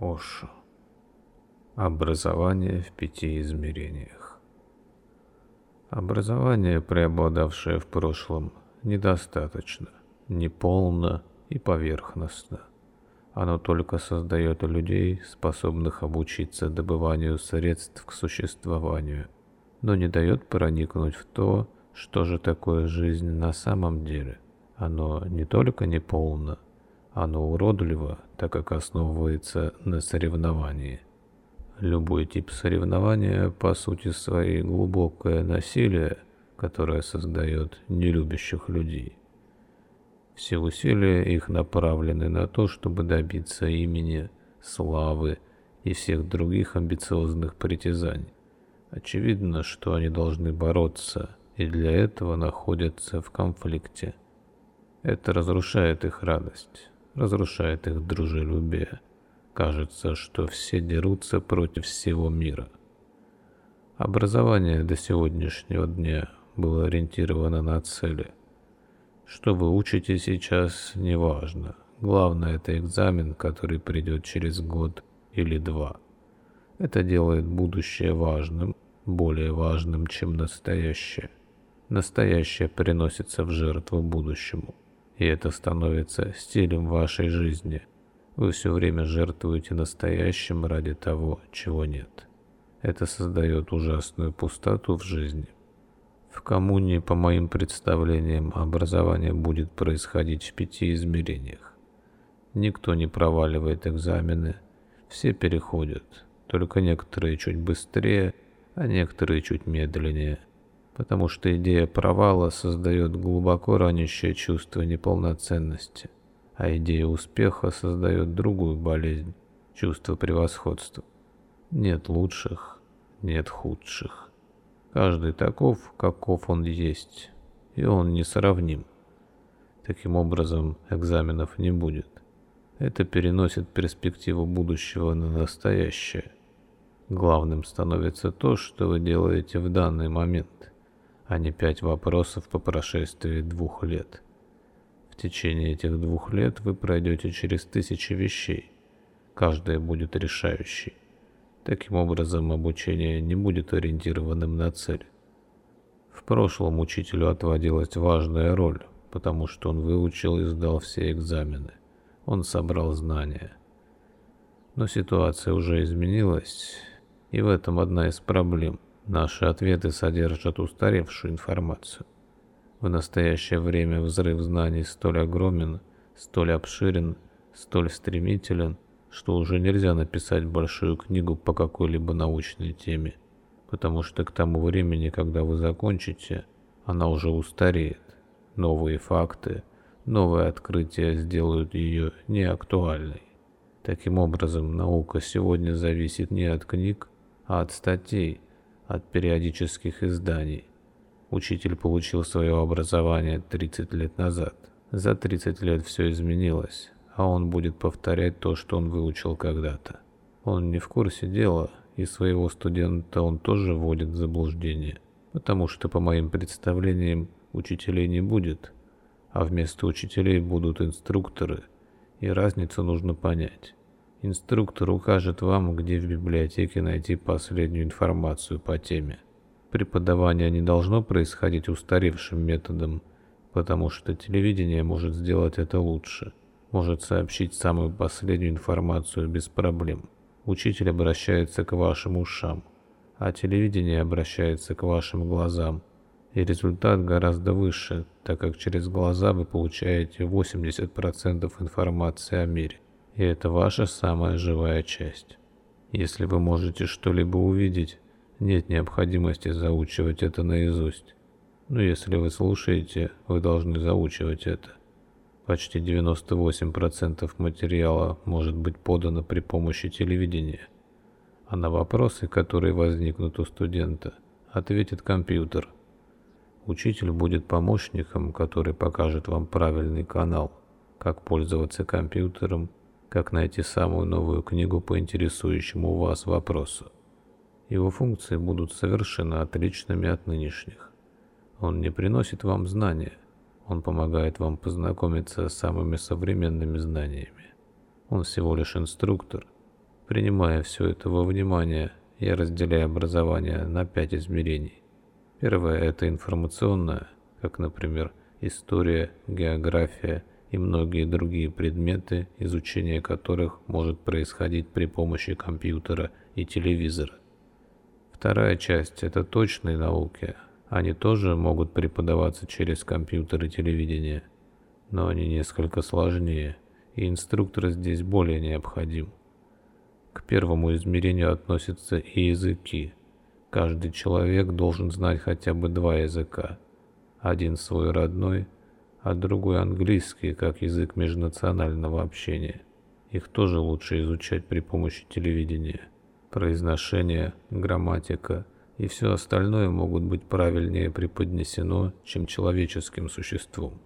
Ошо. Образование в пяти измерениях. Образование, преобладавшее в прошлом, недостаточно, неполно и поверхностно. Оно только создает людей, способных обучиться добыванию средств к существованию, но не дает проникнуть в то, что же такое жизнь на самом деле. Оно не только неполно, оно уродливо, так как основывается на соревновании. Любой тип соревнования по сути своей глубокое насилие, которое создает нелюбящих людей. Все усилия их направлены на то, чтобы добиться имени, славы и всех других амбициозных притязаний. Очевидно, что они должны бороться и для этого находятся в конфликте. Это разрушает их радость разрушает их дружелюбие. Кажется, что все дерутся против всего мира. Образование до сегодняшнего дня было ориентировано на цели. Что вы учите сейчас, неважно. Главное, это экзамен, который придет через год или два. Это делает будущее важным, более важным, чем настоящее. Настоящее приносится в жертву будущему и это становится стилем вашей жизни. Вы все время жертвуете настоящим ради того, чего нет. Это создает ужасную пустоту в жизни. В коммуне, по моим представлениям, образование будет происходить в пяти измерениях. Никто не проваливает экзамены, все переходят, только некоторые чуть быстрее, а некоторые чуть медленнее потому что идея провала создает глубоко ранящее чувство неполноценности, а идея успеха создает другую болезнь – чувство превосходства. Нет лучших, нет худших. Каждый таков, каков он есть, и он несравним. Таким образом, экзаменов не будет. Это переносит перспективу будущего на настоящее. Главным становится то, что вы делаете в данный момент а не пять вопросов по прошествии двух лет. В течение этих двух лет вы пройдете через тысячи вещей, каждая будет решающей. Таким образом, обучение не будет ориентированным на цель. В прошлом учителю отводилась важная роль, потому что он выучил и сдал все экзамены. Он собрал знания. Но ситуация уже изменилась, и в этом одна из проблем – Наши ответы содержат устаревшую информацию. В настоящее время взрыв знаний столь огромен, столь обширен, столь стремителен, что уже нельзя написать большую книгу по какой-либо научной теме, потому что к тому времени, когда вы закончите, она уже устареет. Новые факты, новые открытия сделают ее неактуальной. Таким образом, наука сегодня зависит не от книг, а от статей, от периодических изданий. Учитель получил свое образование 30 лет назад. За 30 лет все изменилось, а он будет повторять то, что он выучил когда-то. Он не в курсе дела, и своего студента он тоже вводит в заблуждение, потому что, по моим представлениям, учителей не будет, а вместо учителей будут инструкторы, и разницу нужно понять. Инструктор укажет вам, где в библиотеке найти последнюю информацию по теме. Преподавание не должно происходить устаревшим методом, потому что телевидение может сделать это лучше, может сообщить самую последнюю информацию без проблем. Учитель обращается к вашим ушам, а телевидение обращается к вашим глазам, и результат гораздо выше, так как через глаза вы получаете 80% информации о мире и это ваша самая живая часть. Если вы можете что-либо увидеть, нет необходимости заучивать это наизусть. Но если вы слушаете, вы должны заучивать это. Почти 98% материала может быть подано при помощи телевидения. А на вопросы, которые возникнут у студента, ответит компьютер. Учитель будет помощником, который покажет вам правильный канал, как пользоваться компьютером как найти самую новую книгу по интересующему вас вопросу. Его функции будут совершенно отличными от нынешних. Он не приносит вам знания, он помогает вам познакомиться с самыми современными знаниями. Он всего лишь инструктор, Принимая все это во внимание, я разделяю образование на пять измерений. Первое – это информационное, как, например, история, география и многие другие предметы, изучение которых может происходить при помощи компьютера и телевизора. Вторая часть – это точные науки. Они тоже могут преподаваться через компьютер и телевидение, но они несколько сложнее, и инструктор здесь более необходим. К первому измерению относятся и языки. Каждый человек должен знать хотя бы два языка. Один свой родной, а другой английский, как язык межнационального общения. Их тоже лучше изучать при помощи телевидения произношение, грамматика и все остальное могут быть правильнее преподнесено, чем человеческим существом.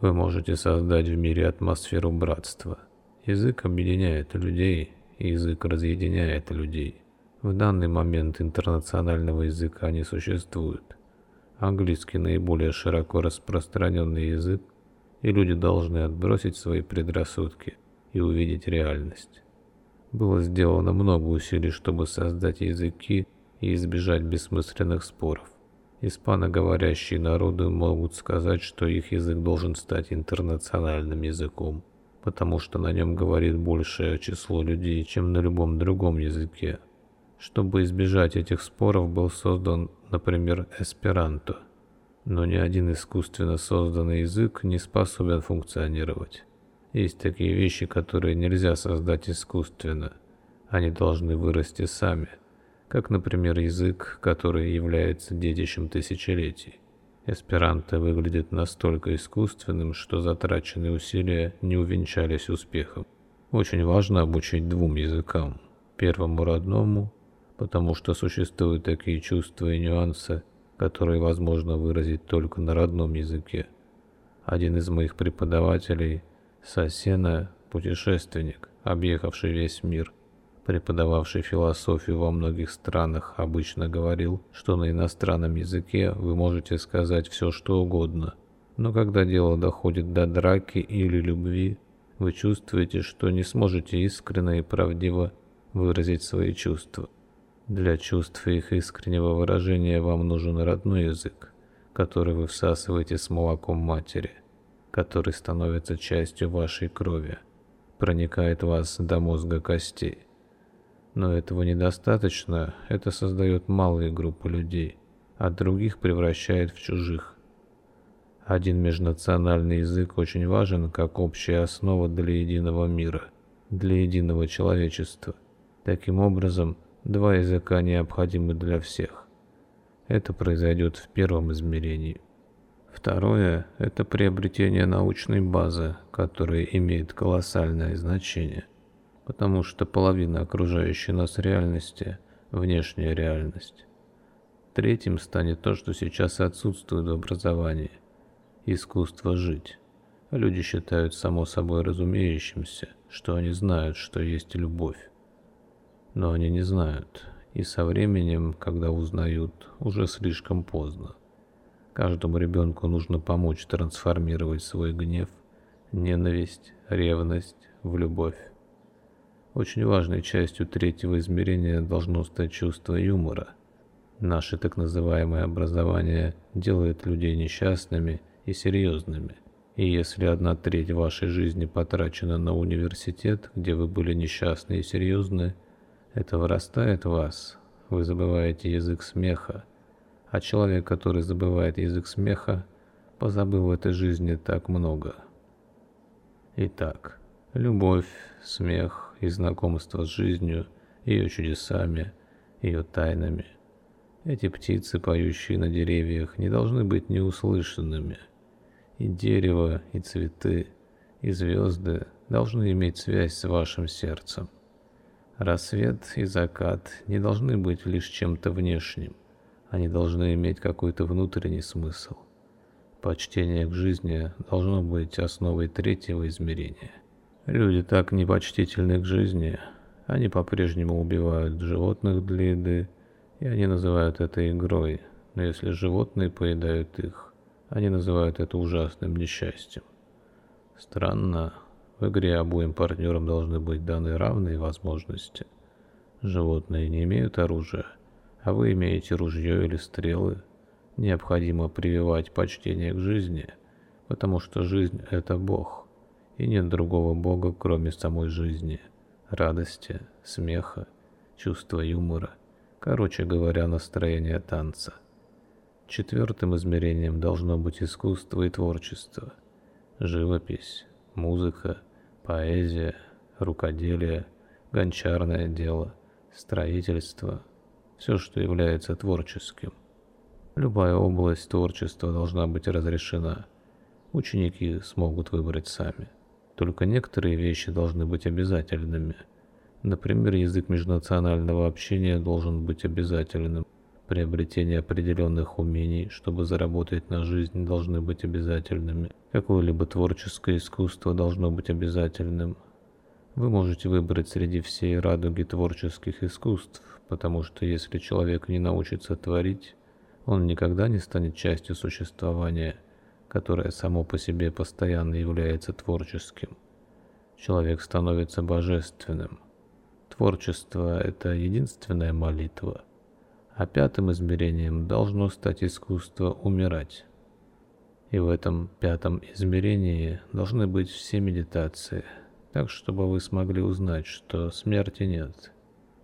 Вы можете создать в мире атмосферу братства. Язык объединяет людей, язык разъединяет людей. В данный момент интернационального языка не существует. Английский наиболее широко распространенный язык, и люди должны отбросить свои предрассудки и увидеть реальность. Было сделано много усилий, чтобы создать языки и избежать бессмысленных споров. Испаноговорящие народы могут сказать, что их язык должен стать интернациональным языком, потому что на нем говорит большее число людей, чем на любом другом языке. Чтобы избежать этих споров, был создан, например, эсперанто. Но ни один искусственно созданный язык не способен функционировать. Есть такие вещи, которые нельзя создать искусственно. Они должны вырасти сами, как, например, язык, который является детищем тысячелетий. Эсперанто выглядит настолько искусственным, что затраченные усилия не увенчались успехом. Очень важно обучить двум языкам. Первому родному, потому что существуют такие чувства и нюансы, которые возможно выразить только на родном языке. Один из моих преподавателей – Сосена – путешественник, объехавший весь мир, преподававший философию во многих странах, обычно говорил, что на иностранном языке вы можете сказать все, что угодно, но когда дело доходит до драки или любви, вы чувствуете, что не сможете искренне и правдиво выразить свои чувства. Для чувств и их искреннего выражения вам нужен родной язык, который вы всасываете с молоком матери – который становится частью вашей крови, проникает в вас до мозга костей. Но этого недостаточно, это создает малые группы людей, а других превращает в чужих. Один межнациональный язык очень важен как общая основа для единого мира, для единого человечества. Таким образом, два языка необходимы для всех. Это произойдет в первом измерении. Второе – это приобретение научной базы, которая имеет колоссальное значение, потому что половина окружающей нас реальности – внешняя реальность. Третьим станет то, что сейчас отсутствует в образовании – искусство жить. Люди считают само собой разумеющимся, что они знают, что есть любовь. Но они не знают, и со временем, когда узнают, уже слишком поздно. Каждому ребенку нужно помочь трансформировать свой гнев, ненависть, ревность в любовь. Очень важной частью третьего измерения должно стать чувство юмора. Наше так называемое образование делает людей несчастными и серьезными. И если одна треть вашей жизни потрачена на университет, где вы были несчастны и серьезны, это вырастает в вас. Вы забываете язык смеха, а человек, который забывает язык смеха, позабыл в этой жизни так много. Итак, любовь, смех и знакомство с жизнью, ее чудесами, ее тайнами. Эти птицы, поющие на деревьях, не должны быть неуслышанными. И дерево, и цветы, и звезды должны иметь связь с вашим сердцем. Рассвет и закат не должны быть лишь чем-то внешним. Они должны иметь какой-то внутренний смысл. Почтение к жизни должно быть основой третьего измерения. Люди так непочтительны к жизни, они по-прежнему убивают животных для еды, и они называют это игрой, но если животные поедают их, они называют это ужасным несчастьем. Странно, В игре обоим партнерам должны быть даны равные возможности. Животные не имеют оружия, а вы имеете ружье или стрелы. Необходимо прививать почтение к жизни, потому что жизнь – это Бог, и нет другого Бога, кроме самой жизни, радости, смеха, чувства юмора, короче говоря, настроения танца. Четвертым измерением должно быть искусство и творчество, живопись, музыка, поэзия, рукоделие, гончарное дело, строительство, все, что является творческим – Любая область творчества должна быть разрешена. Ученики смогут выбрать сами. Только некоторые вещи должны быть обязательными. Например, язык межнационального общения должен быть обязательным. Приобретение определенных умений, чтобы заработать на жизнь, должны быть обязательными. Какое-либо творческое искусство должно быть обязательным. Вы можете выбрать среди всей радуги творческих искусств, потому что если человек не научится творить, он никогда не станет частью существования, которое само по себе постоянно является творческим. Человек становится божественным. Творчество – это единственная молитва. А пятым измерением должно стать искусство умирать. И в этом пятом измерении должны быть все медитации, так чтобы вы смогли узнать, что смерти нет,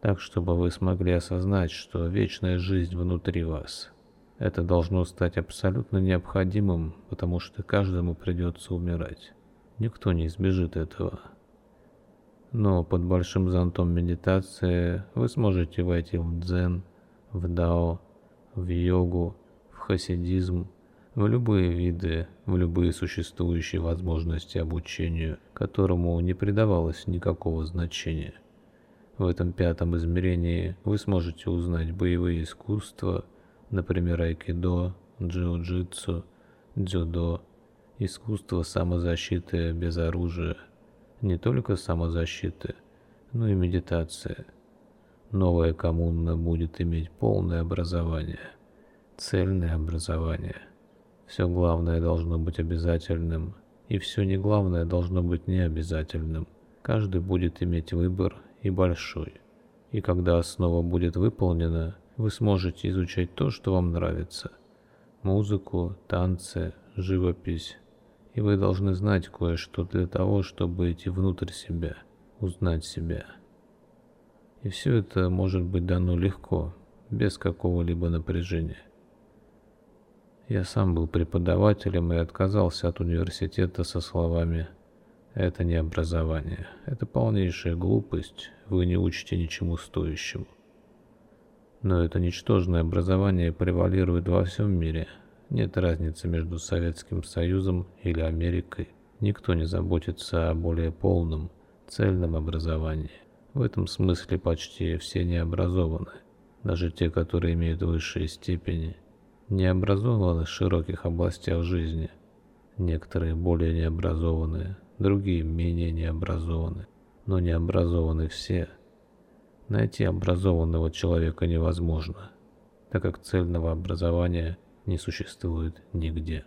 так чтобы вы смогли осознать, что вечная жизнь внутри вас – это должно стать абсолютно необходимым, потому что каждому придется умирать. Никто не избежит этого. Но под большим зонтом медитации вы сможете войти в дзен, в дао, в йогу, в хасидизм, в любые виды, в любые существующие возможности обучению, которому не придавалось никакого значения. В этом пятом измерении вы сможете узнать боевые искусства, например, айкидо, джиу-джитсу, дзюдо, искусство самозащиты без оружия, не только самозащиты, но и медитация. Новая коммуна будет иметь полное образование, цельное образование. Все главное должно быть обязательным, и все не главное должно быть необязательным. Каждый будет иметь выбор и большой. И когда основа будет выполнена, вы сможете изучать то, что вам нравится. Музыку, танцы, живопись. И вы должны знать кое-что для того, чтобы идти внутрь себя, узнать себя. И все это может быть дано легко, без какого-либо напряжения. Я сам был преподавателем и отказался от университета со словами «Это не образование, это полнейшая глупость, вы не учите ничему стоящему». Но это ничтожное образование превалирует во всем мире. Нет разницы между Советским Союзом или Америкой. Никто не заботится о более полном, цельном образовании. В этом смысле почти все не образованы. Даже те, которые имеют высшие степени, не образованы в широких областях жизни. Некоторые более необразованные, другие менее необразованы. Но не образованы все – Найти образованного человека невозможно, так как цельного образования не существует нигде.